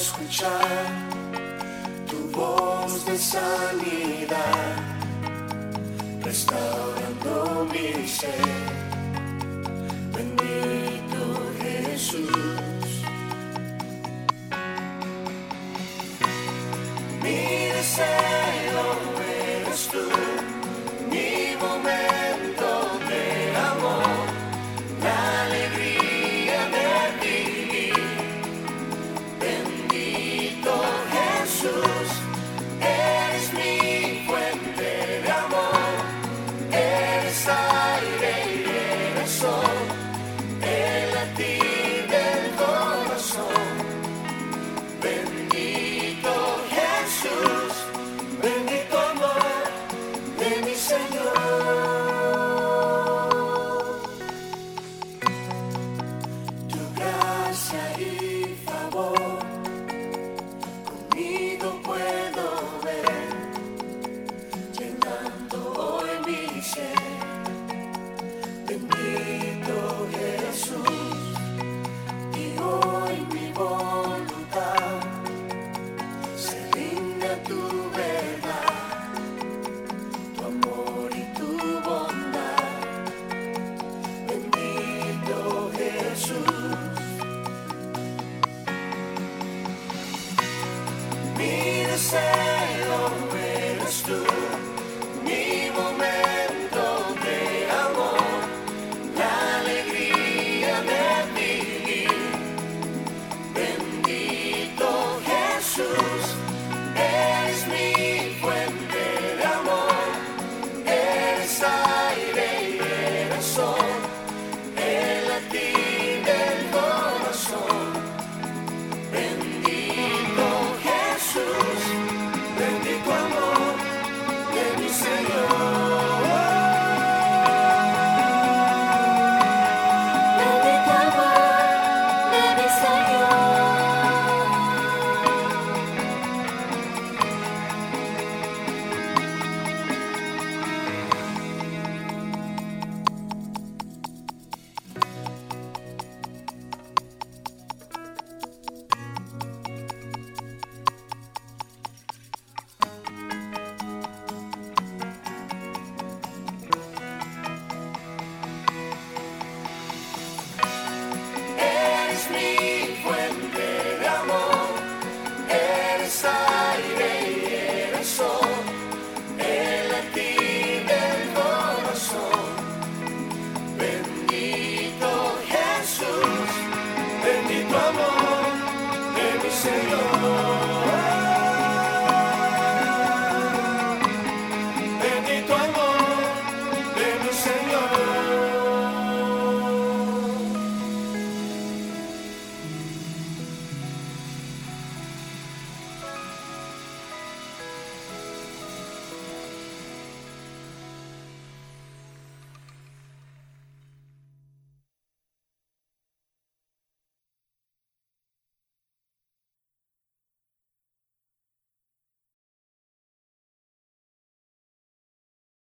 escuchar tu voz de sanidad, restaurando mi ser. Bendito Jesús. Mi deseo eres tú. deseo mi momento de amor, la alegría de vivir. Bendito Jesús, eres mi fuente de amor, eres amor.